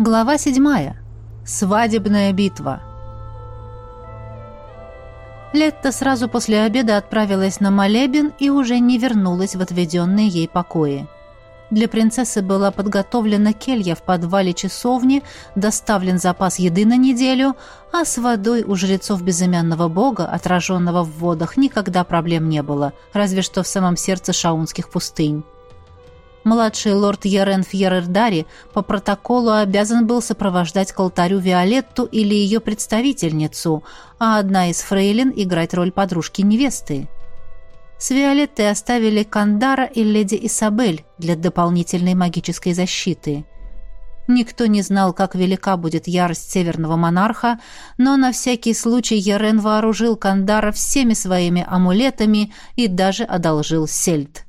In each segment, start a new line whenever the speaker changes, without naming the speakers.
Глава седьмая. Свадебная битва. Летта сразу после обеда отправилась на молебен и уже не вернулась в отведенные ей покои. Для принцессы была подготовлена келья в подвале часовни, доставлен запас еды на неделю, а с водой у жрецов безымянного бога, отраженного в водах, никогда проблем не было, разве что в самом сердце шаунских пустынь. Младший лорд Ярен Фьерердари по протоколу обязан был сопровождать к алтарю Виолетту или ее представительницу, а одна из фрейлин играть роль подружки невесты. С Виолеттой оставили Кандара и леди Исабель для дополнительной магической защиты. Никто не знал, как велика будет ярость северного монарха, но на всякий случай Ерен вооружил Кандара всеми своими амулетами и даже одолжил сельдь.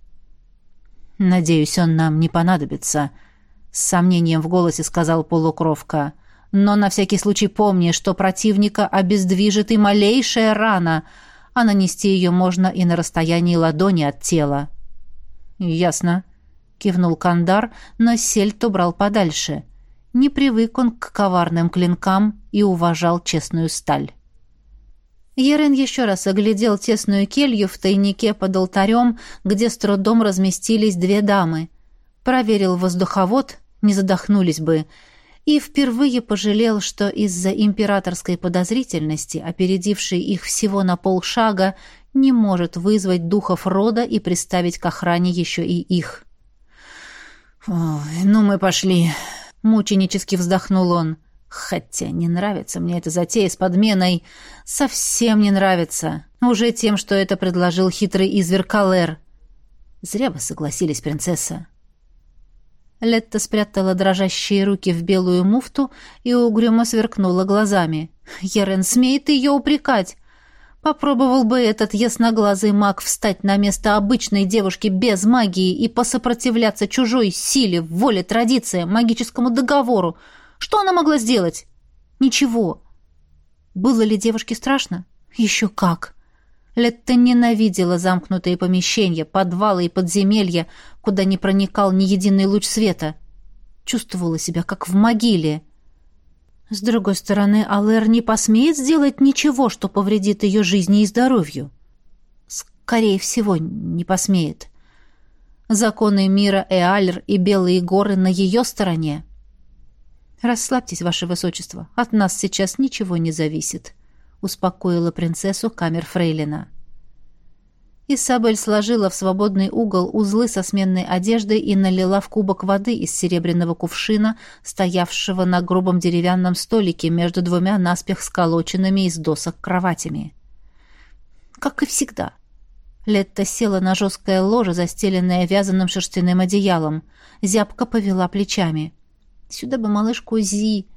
«Надеюсь, он нам не понадобится», — с сомнением в голосе сказал полукровка. «Но на всякий случай помни, что противника обездвижит и малейшая рана — а нанести ее можно и на расстоянии ладони от тела. «Ясно», — кивнул Кандар, но сельт убрал подальше. Не привык он к коварным клинкам и уважал честную сталь. Ерен еще раз оглядел тесную келью в тайнике под алтарем, где с трудом разместились две дамы. Проверил воздуховод, не задохнулись бы, — и впервые пожалел, что из-за императорской подозрительности, опередившей их всего на полшага, не может вызвать духов рода и приставить к охране еще и их. «Ой, ну мы пошли», — мученически вздохнул он. «Хотя не нравится мне эта затея с подменой. Совсем не нравится. Уже тем, что это предложил хитрый изверг Калер. Зря бы согласились, принцесса». Летта спрятала дрожащие руки в белую муфту и угрюмо сверкнула глазами. «Ерен смеет ее упрекать!» Попробовал бы этот ясноглазый маг встать на место обычной девушки без магии и посопротивляться чужой силе, воле, традициям, магическому договору. Что она могла сделать? Ничего. Было ли девушке страшно? Еще как. Летта ненавидела замкнутые помещения, подвалы и подземелья, куда не проникал ни единый луч света. Чувствовала себя как в могиле. С другой стороны, Алэр не посмеет сделать ничего, что повредит ее жизни и здоровью. Скорее всего, не посмеет. Законы мира Эалер и Белые горы на ее стороне. «Расслабьтесь, ваше высочество, от нас сейчас ничего не зависит», — успокоила принцессу камер Фрейлина. Исабель сложила в свободный угол узлы со сменной одеждой и налила в кубок воды из серебряного кувшина, стоявшего на грубом деревянном столике между двумя наспех сколоченными из досок кроватями. Как и всегда. Летта села на жесткое ложе, застеленное вязаным шерстяным одеялом. Зябко повела плечами. «Сюда бы малышку Зи!»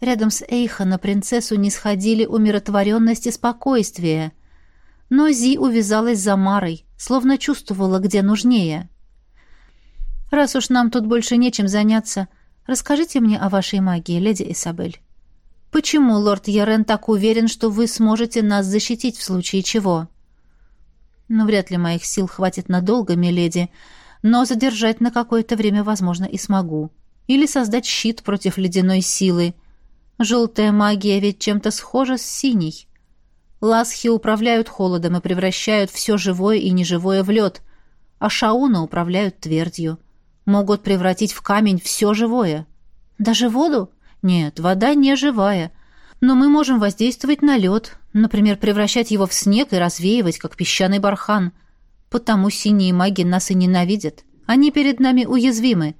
Рядом с Эйха на принцессу не сходили умиротворенность и спокойствие — но Зи увязалась за Марой, словно чувствовала, где нужнее. «Раз уж нам тут больше нечем заняться, расскажите мне о вашей магии, леди Исабель. Почему лорд Ярен так уверен, что вы сможете нас защитить в случае чего?» «Ну, вряд ли моих сил хватит надолго, миледи, но задержать на какое-то время, возможно, и смогу. Или создать щит против ледяной силы. Желтая магия ведь чем-то схожа с синей». Ласхи управляют холодом и превращают все живое и неживое в лед, а шауна управляют твердью. Могут превратить в камень все живое. Даже воду? Нет, вода не живая. Но мы можем воздействовать на лед, например, превращать его в снег и развеивать, как песчаный бархан. Потому синие маги нас и ненавидят. Они перед нами уязвимы.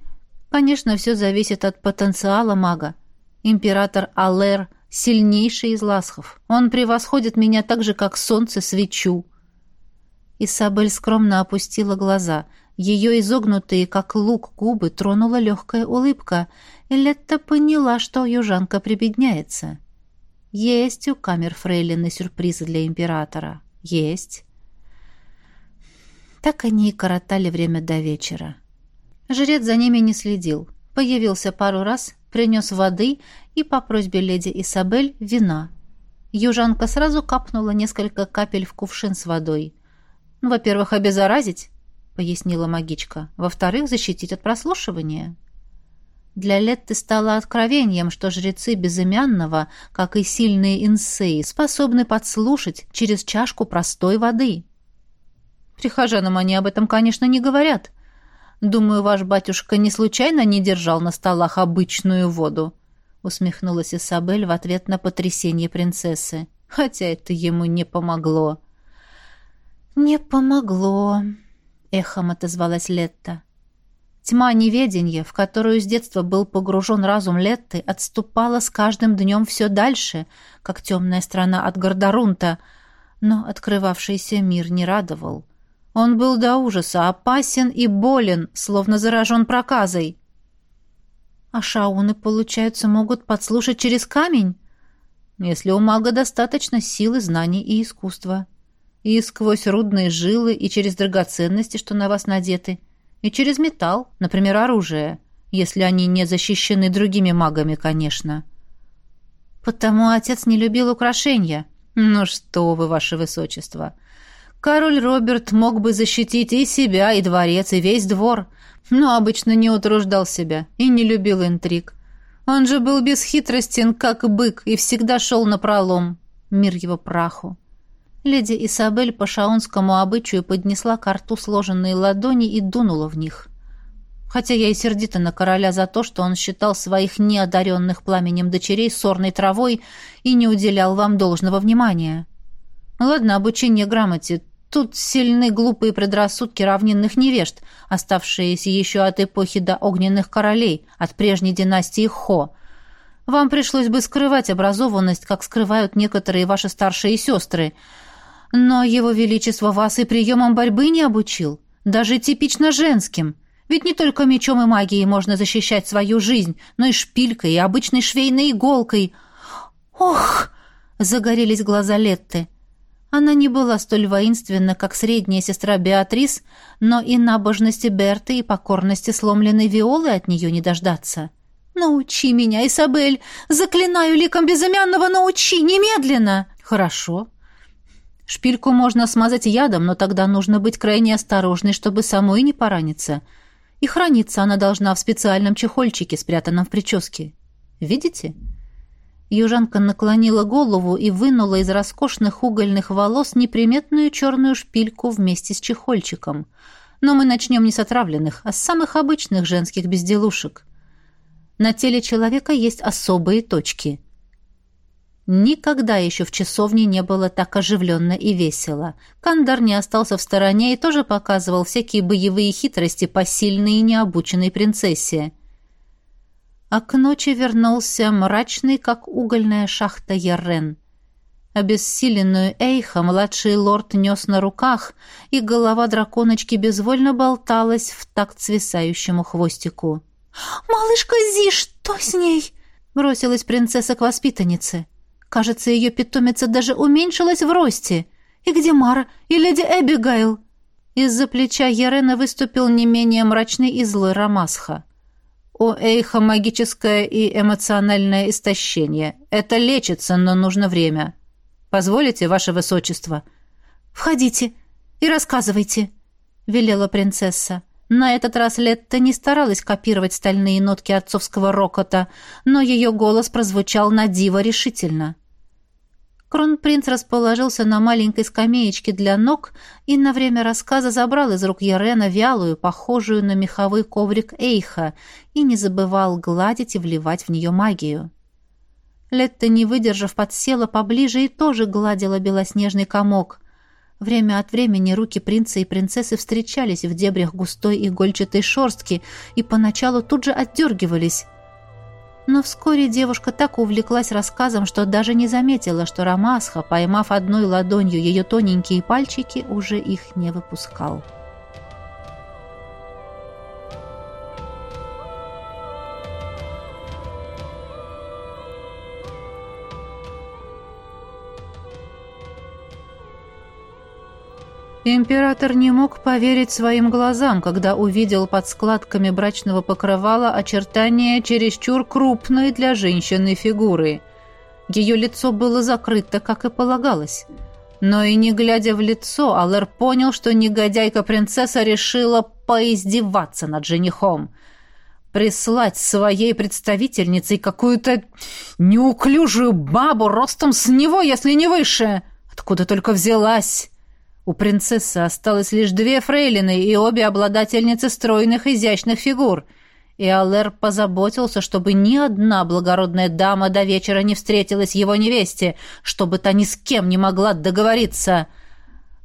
Конечно, все зависит от потенциала мага. Император Аллер сильнейший из ласхов. Он превосходит меня так же, как солнце свечу». Исабель скромно опустила глаза. Ее изогнутые, как лук, губы тронула легкая улыбка, и Летта поняла, что южанка прибедняется. Есть у камер фрейлины сюрпризы для императора. Есть. Так они и коротали время до вечера. Жрец за ними не следил. Появился пару раз, принес воды и по просьбе леди Исабель вина. Южанка сразу капнула несколько капель в кувшин с водой. «Ну, «Во-первых, обеззаразить», — пояснила магичка. «Во-вторых, защитить от прослушивания». Для Летты стало откровением, что жрецы безымянного, как и сильные инсеи, способны подслушать через чашку простой воды. Прихожанам они об этом, конечно, не говорят. Думаю, ваш батюшка не случайно не держал на столах обычную воду, усмехнулась Исабель в ответ на потрясение принцессы. Хотя это ему не помогло. Не помогло, эхом отозвалась Летта. Тьма неведения, в которую с детства был погружен разум Летты, отступала с каждым днем все дальше, как темная страна от Гордорунта, но открывавшийся мир не радовал. Он был до ужаса опасен и болен, словно заражен проказой. А шауны, получается, могут подслушать через камень? Если у мага достаточно силы, знаний и искусства. И сквозь рудные жилы, и через драгоценности, что на вас надеты — и через металл, например, оружие, если они не защищены другими магами, конечно. Потому отец не любил украшения. Ну что вы, ваше высочество. Король Роберт мог бы защитить и себя, и дворец, и весь двор, но обычно не утруждал себя и не любил интриг. Он же был бесхитростен, как бык, и всегда шел на пролом. Мир его праху. Леди Исабель по шаонскому обычаю поднесла к рту сложенные ладони и дунула в них. Хотя я и сердита на короля за то, что он считал своих неодаренных пламенем дочерей сорной травой и не уделял вам должного внимания. Ладно, обучение грамоте. Тут сильны глупые предрассудки равнинных невежд, оставшиеся еще от эпохи до огненных королей, от прежней династии Хо. Вам пришлось бы скрывать образованность, как скрывают некоторые ваши старшие сестры — но его величество вас и приемам борьбы не обучил, даже типично женским. Ведь не только мечом и магией можно защищать свою жизнь, но и шпилькой, и обычной швейной иголкой. Ох! Загорелись глаза Летты. Она не была столь воинственна, как средняя сестра Беатрис, но и набожности Берты и покорности сломленной Виолы от нее не дождаться. «Научи меня, Исабель! Заклинаю ликом безымянного, научи! Немедленно!» «Хорошо», Шпильку можно смазать ядом, но тогда нужно быть крайне осторожной, чтобы самой не пораниться. И храниться она должна в специальном чехольчике, спрятанном в прическе. Видите? Южанка наклонила голову и вынула из роскошных угольных волос неприметную черную шпильку вместе с чехольчиком. Но мы начнем не с отравленных, а с самых обычных женских безделушек. На теле человека есть особые точки — Никогда еще в часовне не было так оживленно и весело. Кандар не остался в стороне и тоже показывал всякие боевые хитрости по сильной и необученной принцессе. А к ночи вернулся мрачный, как угольная шахта Яррен. Обессиленную Эйха младший лорд нес на руках, и голова драконочки безвольно болталась в такт свисающему хвостику. «Малышка Зи, что с ней?» — бросилась принцесса к воспитаннице. Кажется, ее питомица даже уменьшилась в росте. И где Мара и леди Эбигейл? Из-за плеча Ярена выступил не менее мрачный и злой Рамасха. У Эйха магическое и эмоциональное истощение. Это лечится, но нужно время. Позволите, ваше высочество? Входите и рассказывайте, велела принцесса. На этот раз Летта не старалась копировать стальные нотки отцовского рокота, но ее голос прозвучал на диво решительно. Кронпринц расположился на маленькой скамеечке для ног и на время рассказа забрал из рук Ярена вялую, похожую на меховой коврик Эйха, и не забывал гладить и вливать в нее магию. Летта, не выдержав, подсела поближе и тоже гладила белоснежный комок. Время от времени руки принца и принцессы встречались в дебрях густой игольчатой шорстки и поначалу тут же отдергивались, но вскоре девушка так увлеклась рассказом, что даже не заметила, что Рамасха, поймав одной ладонью ее тоненькие пальчики, уже их не выпускал. Император не мог поверить своим глазам, когда увидел под складками брачного покрывала очертания чересчур крупной для женщины фигуры. Ее лицо было закрыто, как и полагалось. Но и не глядя в лицо, Алэр понял, что негодяйка-принцесса решила поиздеваться над женихом. прислать своей представительницей какую-то неуклюжую бабу ростом с него, если не выше. Откуда только взялась? У принцессы осталось лишь две фрейлины и обе обладательницы стройных изящных фигур. И Аллер позаботился, чтобы ни одна благородная дама до вечера не встретилась его невесте, чтобы та ни с кем не могла договориться.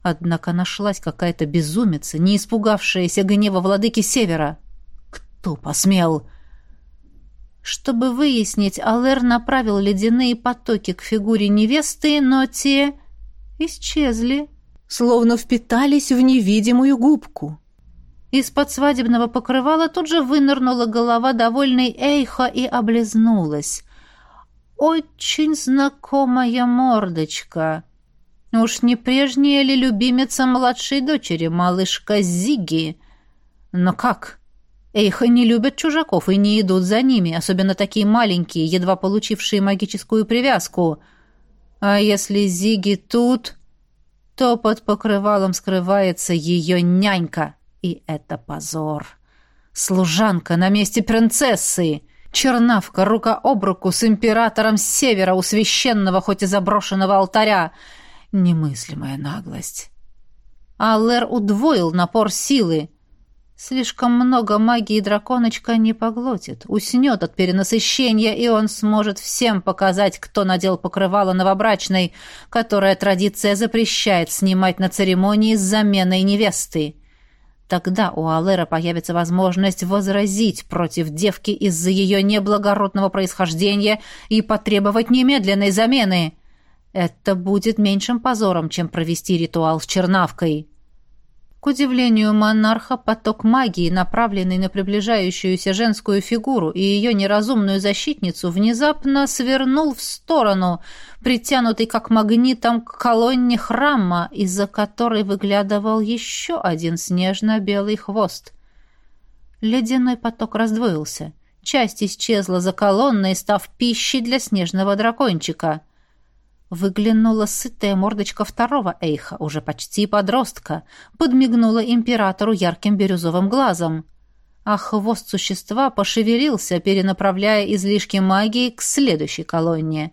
Однако нашлась какая-то безумица, не испугавшаяся гнева владыки Севера. Кто посмел? Чтобы выяснить, Алэр направил ледяные потоки к фигуре невесты, но те исчезли, словно впитались в невидимую губку. Из-под свадебного покрывала тут же вынырнула голова довольной Эйха и облизнулась. «Очень знакомая мордочка. Уж не прежняя ли любимица младшей дочери, малышка Зиги? Но как?» Эйха не любят чужаков и не идут за ними, особенно такие маленькие, едва получившие магическую привязку. А если Зиги тут, то под покрывалом скрывается ее нянька, и это позор. Служанка на месте принцессы, чернавка рука об руку с императором севера у священного, хоть и заброшенного алтаря. Немыслимая наглость. Аллер удвоил напор силы, Слишком много магии драконочка не поглотит, уснет от перенасыщения, и он сможет всем показать, кто надел покрывало новобрачной, которое традиция запрещает снимать на церемонии с заменой невесты. Тогда у Алэра появится возможность возразить против девки из-за ее неблагородного происхождения и потребовать немедленной замены. Это будет меньшим позором, чем провести ритуал с чернавкой. К удивлению монарха, поток магии, направленный на приближающуюся женскую фигуру и ее неразумную защитницу, внезапно свернул в сторону, притянутый как магнитом к колонне храма, из-за которой выглядывал еще один снежно-белый хвост. Ледяной поток раздвоился. Часть исчезла за колонной, став пищей для снежного дракончика — Выглянула сытая мордочка второго эйха, уже почти подростка, подмигнула императору ярким бирюзовым глазом. А хвост существа пошевелился, перенаправляя излишки магии к следующей колонне.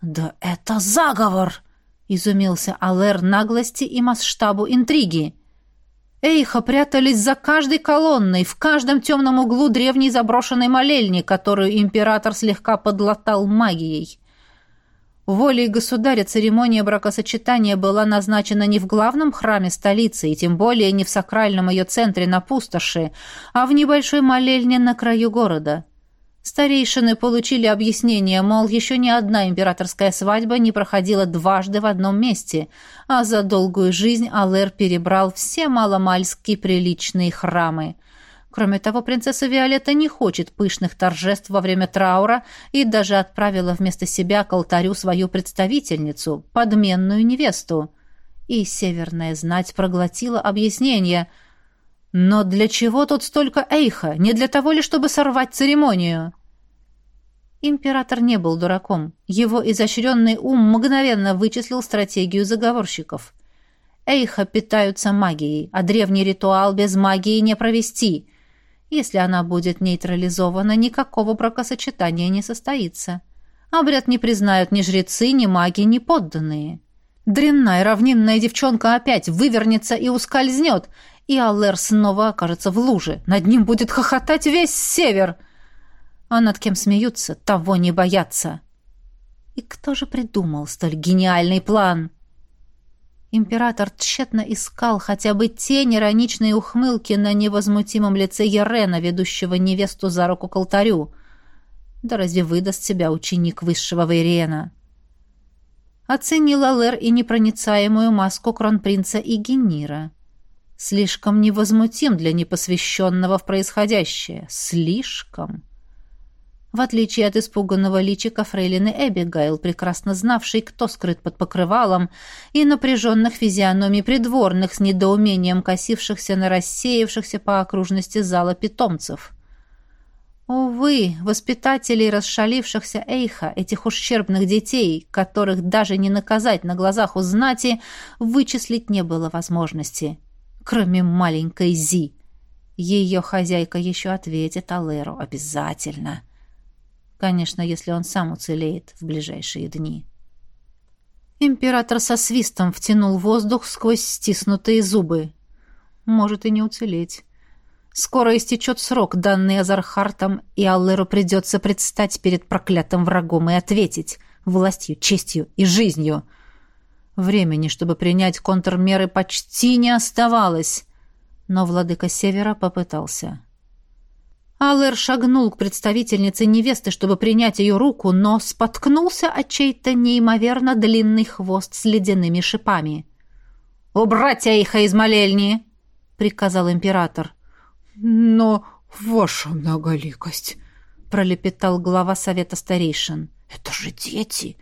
«Да это заговор!» — изумился Алэр наглости и масштабу интриги. Эйха прятались за каждой колонной, в каждом темном углу древней заброшенной молельни, которую император слегка подлатал магией. Волей государя церемония бракосочетания была назначена не в главном храме столицы, и тем более не в сакральном ее центре на пустоши, а в небольшой молельне на краю города. Старейшины получили объяснение, мол, еще ни одна императорская свадьба не проходила дважды в одном месте, а за долгую жизнь Алэр перебрал все маломальски приличные храмы. Кроме того, принцесса Виолетта не хочет пышных торжеств во время траура и даже отправила вместо себя к алтарю свою представительницу, подменную невесту. И северная знать проглотила объяснение. Но для чего тут столько эйха? Не для того ли, чтобы сорвать церемонию? Император не был дураком. Его изощренный ум мгновенно вычислил стратегию заговорщиков. Эйха питаются магией, а древний ритуал без магии не провести — если она будет нейтрализована, никакого бракосочетания не состоится. Обряд не признают ни жрецы, ни маги, ни подданные. Дрянная равнинная девчонка опять вывернется и ускользнет, и Аллер снова окажется в луже. Над ним будет хохотать весь север. А над кем смеются, того не боятся. И кто же придумал столь гениальный план?» Император тщетно искал хотя бы тень ироничной ухмылки на невозмутимом лице Ерена, ведущего невесту за руку к алтарю. Да разве выдаст себя ученик высшего Вейрена? Оценил Алэр и непроницаемую маску кронпринца Игенира. Слишком невозмутим для непосвященного в происходящее. Слишком. В отличие от испуганного личика фрейлины Эбигайл, прекрасно знавшей, кто скрыт под покрывалом, и напряженных физиономий придворных с недоумением косившихся на рассеявшихся по окружности зала питомцев. Увы, воспитателей расшалившихся Эйха, этих ущербных детей, которых даже не наказать на глазах у знати, вычислить не было возможности, кроме маленькой Зи. Ее хозяйка еще ответит Алэру обязательно. Конечно, если он сам уцелеет в ближайшие дни. Император со свистом втянул воздух сквозь стиснутые зубы. Может и не уцелеть. Скоро истечет срок, данный Азархартом, и Аллеру придется предстать перед проклятым врагом и ответить властью, честью и жизнью. Времени, чтобы принять контрмеры, почти не оставалось, но владыка Севера попытался. Аллер шагнул к представительнице невесты, чтобы принять ее руку, но споткнулся от чей-то неимоверно длинный хвост с ледяными шипами. «Убрать Эйха из молельни!» — приказал император.
«Но, ваша многоликость!» — пролепетал глава совета старейшин. «Это же дети!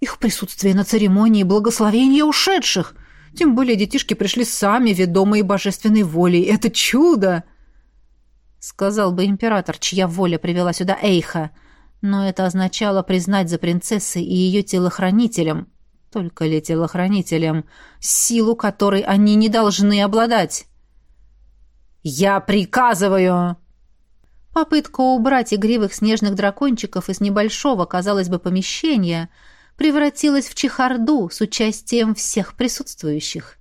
Их присутствие на церемонии благословения ушедших! Тем более детишки пришли сами, ведомые божественной волей. Это чудо!»
Сказал бы император, чья воля привела сюда Эйха. Но это означало признать за принцессой и ее телохранителем, только ли телохранителем, силу которой они не должны обладать. «Я приказываю!» Попытка убрать игривых снежных дракончиков из небольшого, казалось бы, помещения превратилась в чехарду с участием всех присутствующих.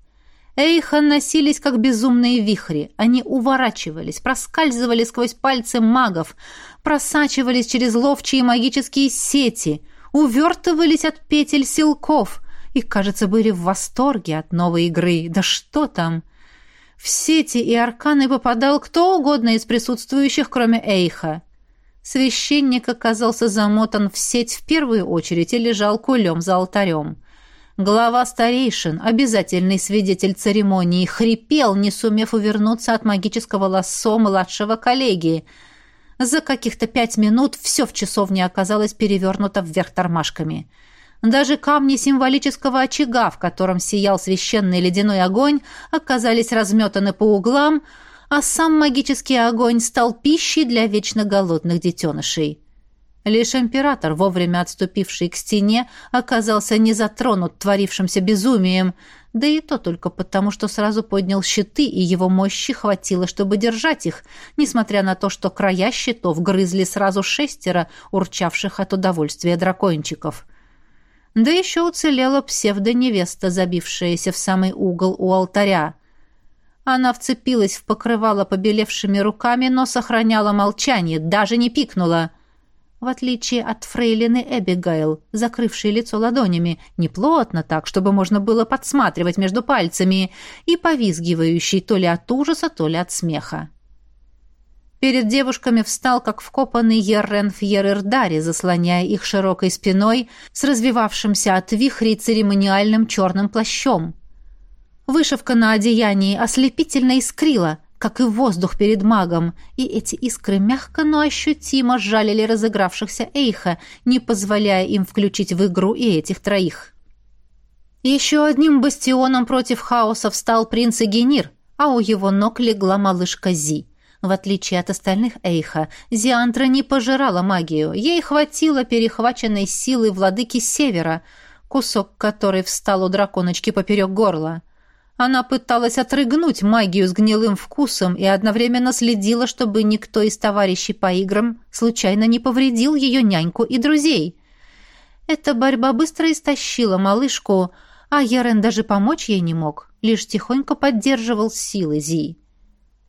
Эйха носились, как безумные вихри. Они уворачивались, проскальзывали сквозь пальцы магов, просачивались через ловчие магические сети, увертывались от петель силков и, кажется, были в восторге от новой игры. Да что там! В сети и арканы попадал кто угодно из присутствующих, кроме Эйха. Священник оказался замотан в сеть в первую очередь и лежал кулем за алтарем. Глава старейшин, обязательный свидетель церемонии, хрипел, не сумев увернуться от магического лассо младшего коллеги. За каких-то пять минут все в часовне оказалось перевернуто вверх тормашками. Даже камни символического очага, в котором сиял священный ледяной огонь, оказались разметаны по углам, а сам магический огонь стал пищей для вечно голодных детенышей. Лишь император, вовремя отступивший к стене, оказался не затронут творившимся безумием, да и то только потому, что сразу поднял щиты, и его мощи хватило, чтобы держать их, несмотря на то, что края щитов грызли сразу шестеро урчавших от удовольствия дракончиков. Да еще уцелела псевдоневеста, забившаяся в самый угол у алтаря. Она вцепилась в покрывало побелевшими руками, но сохраняла молчание, даже не пикнула — в отличие от фрейлины Эбигайл, закрывшей лицо ладонями, не плотно так, чтобы можно было подсматривать между пальцами, и повизгивающей то ли от ужаса, то ли от смеха. Перед девушками встал, как вкопанный Еррен Фьерердари, заслоняя их широкой спиной с развивавшимся от вихрей церемониальным черным плащом. Вышивка на одеянии ослепительно искрила — как и воздух перед магом, и эти искры мягко, но ощутимо жалили разыгравшихся Эйха, не позволяя им включить в игру и этих троих. Еще одним бастионом против хаоса встал принц Эгенир, а у его ног легла малышка Зи. В отличие от остальных Эйха, Зиантра не пожирала магию, ей хватило перехваченной силы владыки Севера, кусок которой встал у драконочки поперек горла. Она пыталась отрыгнуть магию с гнилым вкусом и одновременно следила, чтобы никто из товарищей по играм случайно не повредил ее няньку и друзей. Эта борьба быстро истощила малышку, а Ярен даже помочь ей не мог, лишь тихонько поддерживал силы Зи.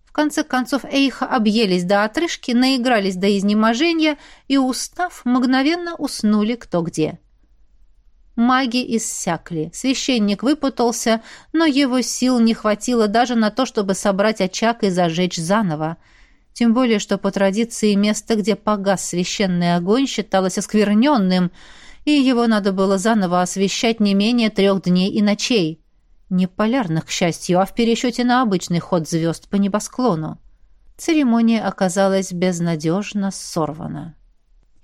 В конце концов Эйха объелись до отрыжки, наигрались до изнеможения и, устав, мгновенно уснули кто где. — Маги иссякли. Священник выпутался, но его сил не хватило даже на то, чтобы собрать очаг и зажечь заново. Тем более, что по традиции место, где погас священный огонь, считалось оскверненным, и его надо было заново освещать не менее трех дней и ночей. Не полярных, к счастью, а в пересчете на обычный ход звезд по небосклону. Церемония оказалась безнадежно сорвана.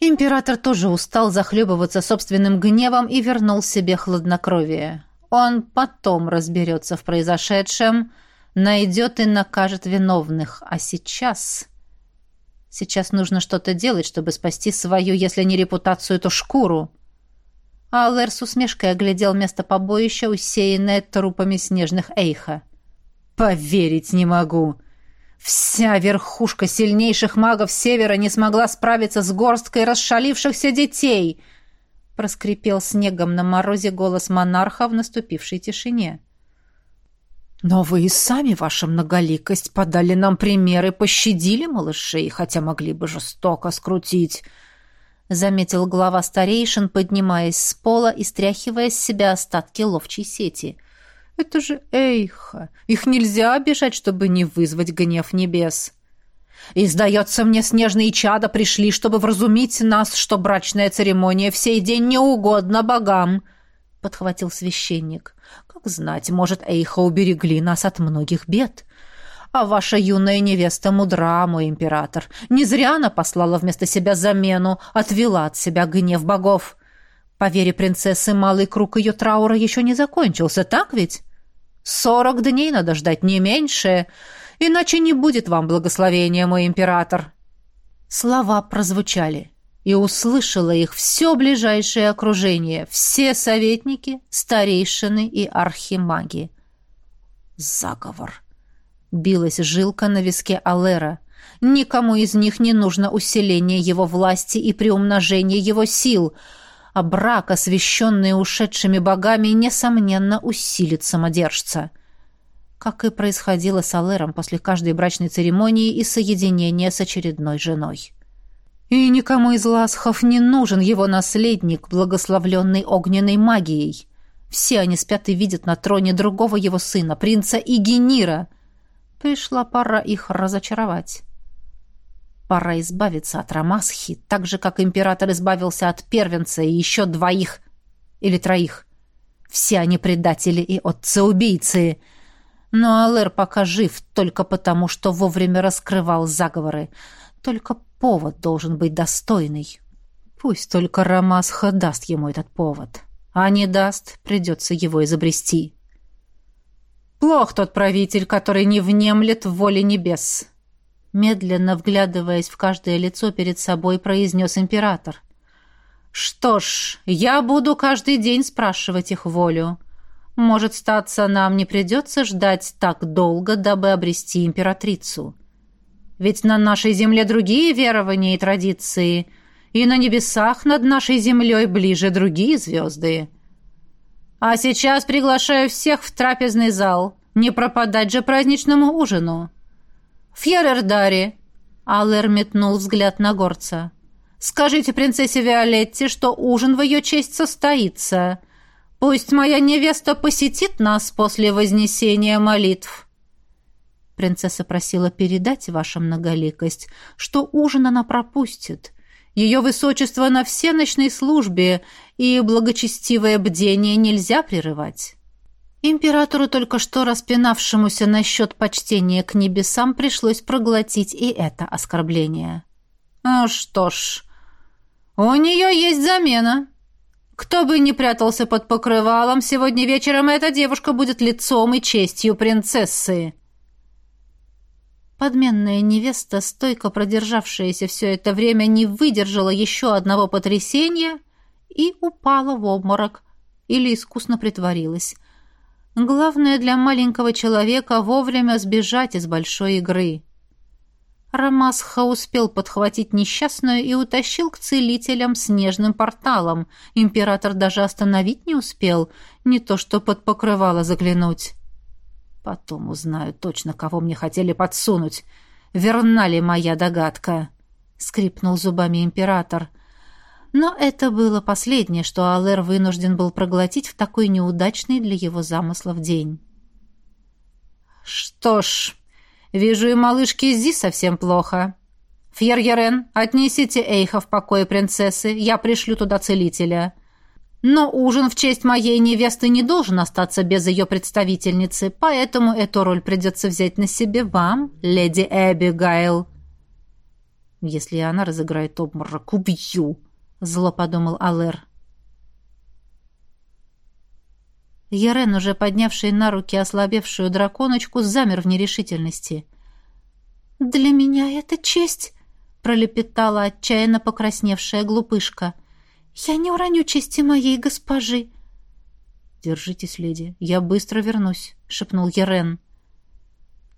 Император тоже устал захлебываться собственным гневом и вернул себе хладнокровие. Он потом разберется в произошедшем, найдет и накажет виновных. А сейчас... Сейчас нужно что-то делать, чтобы спасти свою, если не репутацию, то шкуру. Аллер с усмешкой оглядел место побоища, усеянное трупами снежных эйха. «Поверить не могу!»
Вся верхушка сильнейших магов Севера не смогла справиться с горсткой расшалившихся детей!» Проскрипел снегом на морозе голос монарха в наступившей тишине. «Но вы и сами, ваша многоликость, подали нам примеры, пощадили малышей, хотя могли бы жестоко скрутить», — заметил глава старейшин, поднимаясь с пола и стряхивая с себя остатки ловчей сети. Это же Эйха. Их нельзя обижать, чтобы не вызвать гнев небес. И, сдается мне, снежные чада пришли, чтобы вразумить нас, что брачная церемония в сей день не угодна богам, — подхватил священник. Как знать, может, Эйха уберегли нас от многих бед. А ваша юная невеста мудра, мой император. Не зря она послала вместо себя замену, отвела от себя гнев богов. По вере принцессы, малый круг ее траура еще не закончился, так ведь? Сорок дней надо ждать, не меньше, иначе не будет вам благословения, мой император». Слова прозвучали, и услышало их все ближайшее окружение, все советники, старейшины и архимаги. «Заговор!» — билась жилка на виске Алера. «Никому из них не нужно усиление его власти и приумножение его сил», а брак, освященный ушедшими богами, несомненно усилит самодержца. Как и происходило с Алэром после каждой брачной церемонии и соединения с очередной женой. И никому из ласхов не нужен его наследник, благословленный огненной магией. Все они спят и видят на троне другого его сына, принца Игенира. Пришла пора их разочаровать. Пора избавиться от Рамасхи, так же, как император избавился от первенца и еще двоих или троих. Все они предатели и отцы-убийцы. Но Алэр пока жив только потому, что вовремя раскрывал заговоры. Только повод должен быть достойный. Пусть только Рамасха даст ему этот повод. А не даст, придется его изобрести. Плох тот правитель, который не внемлет воле небес медленно вглядываясь в каждое лицо перед собой, произнес император. «Что ж, я буду каждый день спрашивать их волю. Может, статься нам не придется ждать так долго, дабы обрести императрицу. Ведь на нашей земле другие верования и традиции, и на небесах над нашей землей ближе другие звезды. А сейчас приглашаю всех в трапезный зал, не пропадать же праздничному ужину». «Фьерердари!» Аллер метнул взгляд на горца. «Скажите принцессе Виолетте, что ужин в ее честь состоится. Пусть моя невеста посетит нас после вознесения молитв». Принцесса просила передать, ваша многоликость, что ужин она пропустит. Ее высочество на всеночной службе, и благочестивое бдение нельзя прерывать. Императору, только что распинавшемуся насчет почтения к небесам, пришлось проглотить и это оскорбление. «Ну что ж, у нее есть замена. Кто бы ни прятался под покрывалом, сегодня вечером эта девушка будет лицом и честью принцессы». Подменная невеста, стойко продержавшаяся все это время, не выдержала еще одного потрясения и упала в обморок или искусно притворилась. Главное для маленького человека вовремя сбежать из большой игры. Рамасха успел подхватить несчастную и утащил к целителям снежным порталом. Император даже остановить не успел, не то что под покрывало заглянуть. Потом узнаю точно, кого мне хотели подсунуть. Верна ли моя догадка? Скрипнул зубами император. — но это было последнее, что Алэр вынужден был проглотить в такой неудачный для его замыслов день. «Что ж, вижу и малышке Зи совсем плохо. Фьер-Ярен, отнесите Эйха в покое принцессы, я пришлю туда целителя. Но ужин в честь моей невесты не должен остаться без ее представительницы, поэтому эту роль придется взять на себе вам, леди Эбигайл». «Если она разыграет обморок, убью!» Зло подумал Алэр. Ярен, уже поднявший на руки ослабевшую драконочку, замер в нерешительности. «Для меня это честь!» — пролепетала отчаянно покрасневшая глупышка. «Я не уроню чести моей госпожи!» «Держитесь, леди, я быстро вернусь», — шепнул Ярен.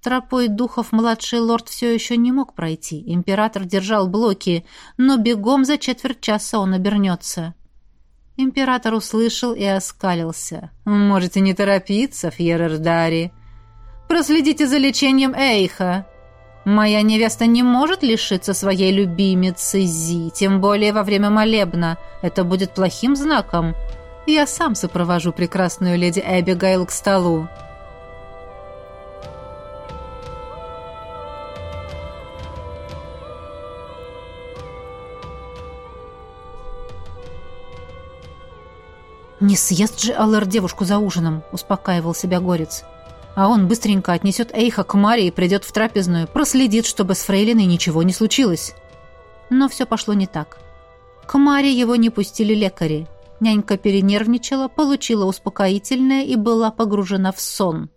Тропой духов младший лорд все еще не мог пройти. Император держал блоки, но бегом за четверть часа он обернется. Император услышал и оскалился. «Можете не торопиться, Фьерердари. Проследите за лечением Эйха. Моя невеста не может лишиться своей любимицы Зи, тем более во время молебна. Это будет плохим знаком. Я сам сопровожу прекрасную леди Эбигайл к столу».
«Не съест же Аллар девушку за ужином», — успокаивал себя Горец. «А он быстренько отнесет Эйха к Маре и придет в трапезную, проследит, чтобы с Фрейлиной ничего не случилось». Но все пошло не так. К Маре его не пустили лекари. Нянька перенервничала, получила успокоительное и была погружена в сон.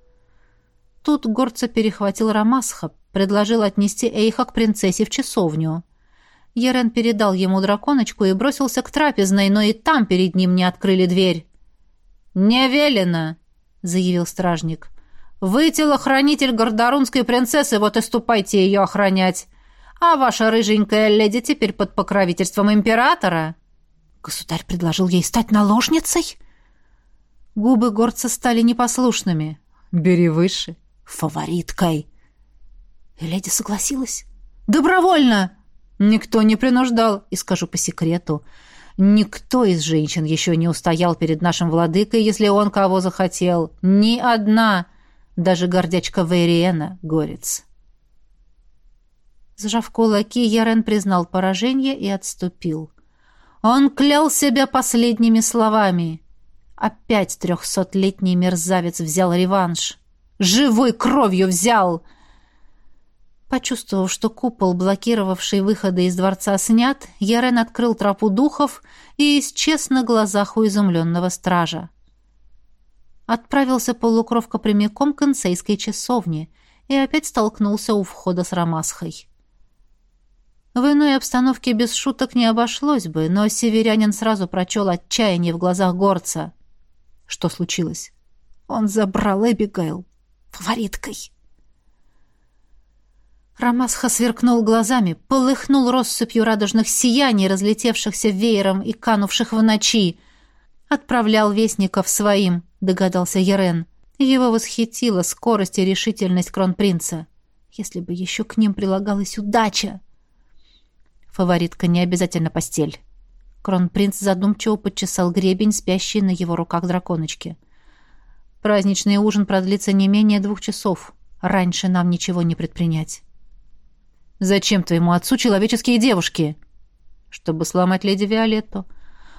Тут горца перехватил Рамасха, предложил отнести Эйха к принцессе в часовню. Ерен передал ему драконочку и бросился к трапезной, но и там перед ним не открыли дверь. «Не велено!» — заявил стражник. «Вы телохранитель гордорунской принцессы, вот и ступайте ее охранять. А ваша рыженькая леди теперь под покровительством императора». «Государь предложил ей стать наложницей?» Губы горца стали непослушными. «Бери выше». «Фавориткой». И леди согласилась. «Добровольно!» Никто не принуждал, и скажу по секрету, никто из женщин еще не устоял перед нашим владыкой, если он кого захотел. Ни одна, даже гордячка Вейриена, горец. Сжав кулаки, Ярен признал поражение и отступил. Он клял себя последними словами. Опять трехсотлетний мерзавец взял реванш. Живой кровью взял! — Почувствовав, что купол, блокировавший выходы из дворца, снят, Ярен открыл тропу духов и исчез на глазах у изумленного стража. Отправился полукровка прямиком к инсейской часовне и опять столкнулся у входа с Рамасхой. В иной обстановке без шуток не обошлось бы, но северянин сразу прочел отчаяние в глазах горца. Что случилось? Он забрал Эбигейл фавориткой. Рамасха сверкнул глазами, полыхнул россыпью радужных сияний, разлетевшихся веером и канувших в ночи. Отправлял вестников своим, догадался Ерен. Его восхитила скорость и решительность кронпринца. Если бы еще к ним прилагалась удача. Фаворитка не обязательно постель. Кронпринц задумчиво подчесал гребень, спящий на его руках драконочки. Праздничный ужин продлится не менее двух часов. Раньше нам ничего не предпринять. Зачем твоему отцу человеческие девушки? Чтобы сломать леди Виолетту.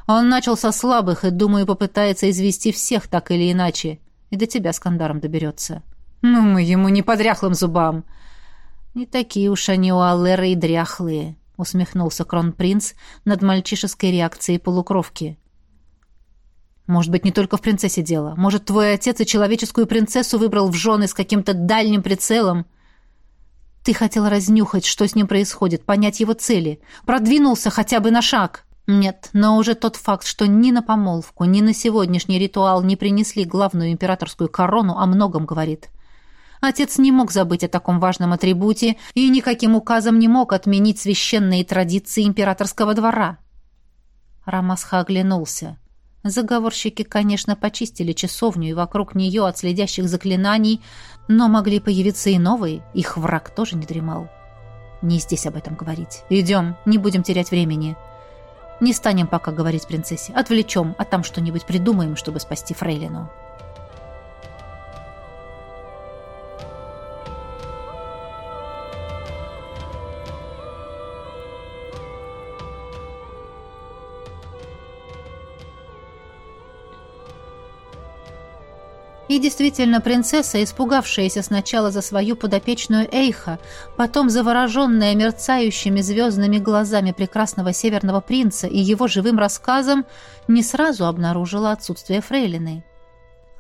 Он начал со слабых и, думаю, попытается извести всех так или иначе. И до тебя с Кандаром доберется. Ну, мы ему не по дряхлым зубам. Не такие уж они у Аллеры и дряхлые, усмехнулся кронпринц над мальчишеской реакцией полукровки. Может быть, не только в принцессе дело. Может, твой отец и человеческую принцессу выбрал в жены с каким-то дальним прицелом — ты хотел разнюхать, что с ним происходит, понять его цели. Продвинулся хотя бы на шаг. Нет, но уже тот факт, что ни на помолвку, ни на сегодняшний ритуал не принесли главную императорскую корону, о многом говорит. Отец не мог забыть о таком важном атрибуте и никаким указом не мог отменить священные традиции императорского двора. Рамасха оглянулся. Заговорщики, конечно, почистили часовню и вокруг нее от следящих заклинаний, но могли появиться и новые, их враг тоже не дремал. Не здесь об этом говорить. Идем, не будем терять времени. Не станем пока говорить принцессе. Отвлечем, а там что-нибудь придумаем, чтобы спасти Фрейлину. И действительно, принцесса, испугавшаяся сначала за свою подопечную Эйха, потом завороженная мерцающими звездными глазами прекрасного северного принца и его живым рассказом, не сразу обнаружила отсутствие фрейлины.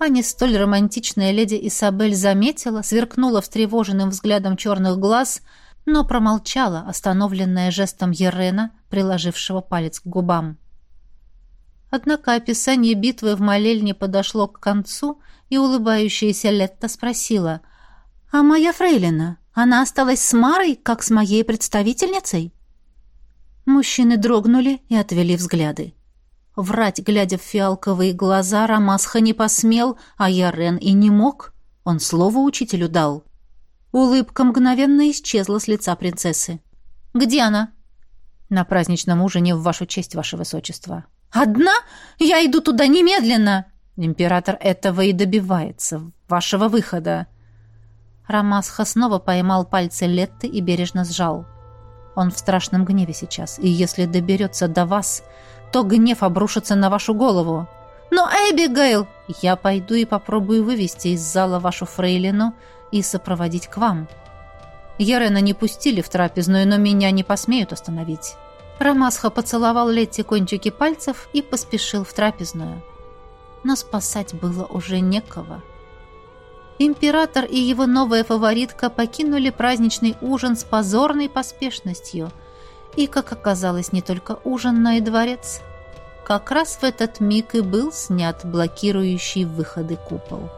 А не столь романтичная леди Исабель заметила, сверкнула встревоженным взглядом черных глаз, но промолчала, остановленная жестом Ерена, приложившего палец к губам. Однако описание битвы в молельне подошло к концу, и улыбающаяся Летта спросила,
«А моя фрейлина? Она осталась с Марой, как с моей представительницей?» Мужчины дрогнули и отвели взгляды. Врать, глядя в фиалковые глаза, Рамасха не посмел, а Ярен и не мог. Он слово учителю дал. Улыбка мгновенно исчезла с лица принцессы. «Где она?» «На праздничном ужине в вашу честь, ваше высочество». «Одна? Я иду туда немедленно!» «Император этого и добивается, вашего выхода». Рамасха снова поймал пальцы Летты и бережно сжал. Он в страшном гневе сейчас, и если доберется до вас, то гнев обрушится на вашу голову. «Но, Эбигейл!» «Я пойду и попробую вывести из зала вашу фрейлину и сопроводить к вам. Ярена не пустили в трапезную, но меня не посмеют остановить». Рамасха поцеловал Летти кончики пальцев и поспешил в трапезную. Но спасать было уже некого. Император и его новая фаворитка покинули праздничный ужин с позорной поспешностью. И, как оказалось, не только ужин, но и дворец. Как раз в этот миг и был снят блокирующий выходы купол.